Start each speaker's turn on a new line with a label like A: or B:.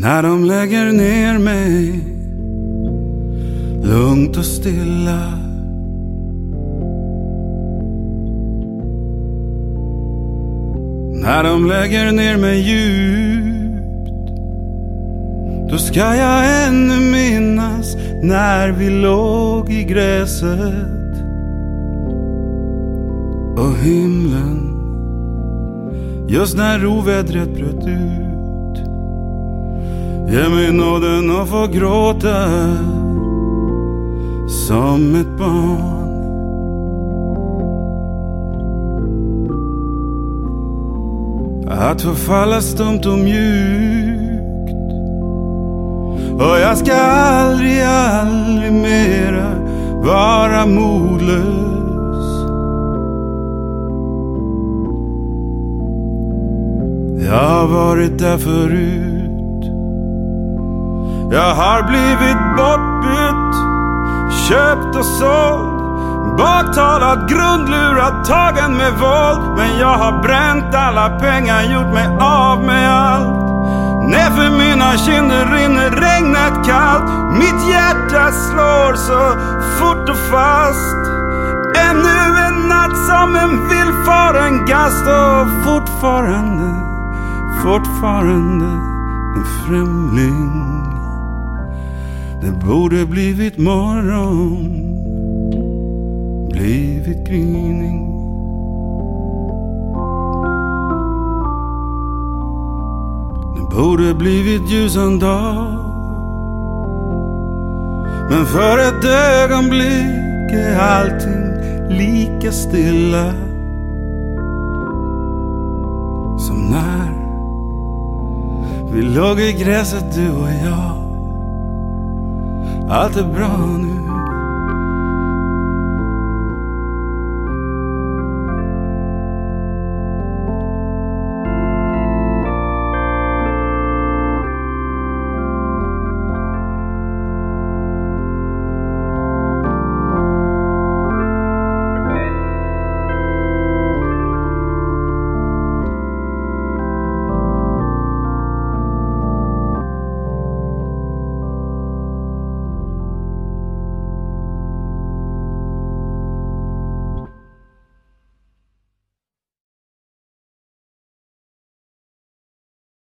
A: När de lägger ner mig. Lugnt och stilla. När de lägger ner mig djupt Då ska jag ännu minnas när vi låg i gräset och himlen. Just när ovädret bröt ut. Ge mig nåden att få gråta som ett barn. Att få falla stumt och mjukt. Och jag ska aldrig, aldrig mera vara modlös. Jag har varit där förut. Jag har blivit bortbytt Köpt och såld. Baktalad, grundlurad, tagen med våld. Men jag har bränt alla pengar, gjort mig av med allt. Nerför mina kinder rinner regnet kallt. Mitt hjärta slår så fort och fast. Ännu en natt som en villfaren gast. Och fortfarande, fortfarande en främling. Det borde blivit morgon blivit gryning. Det borde blivit ljusan dag. Men för ett ögonblick är allting lika stilla Som när vi låg i gräset du och jag. Allt är bra nu